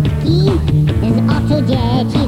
would is an autojet.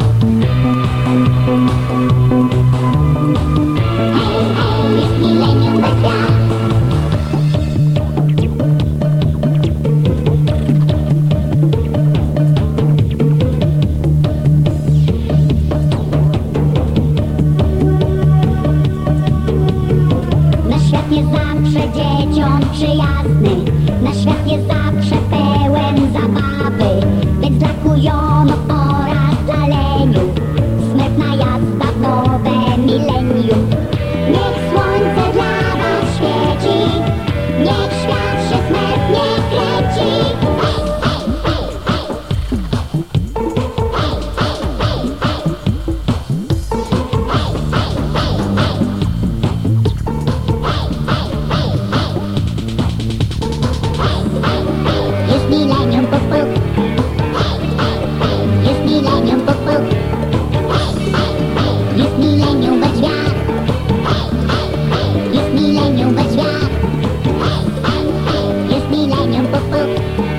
Na świat jest zawsze pełen zabawy Więc dla look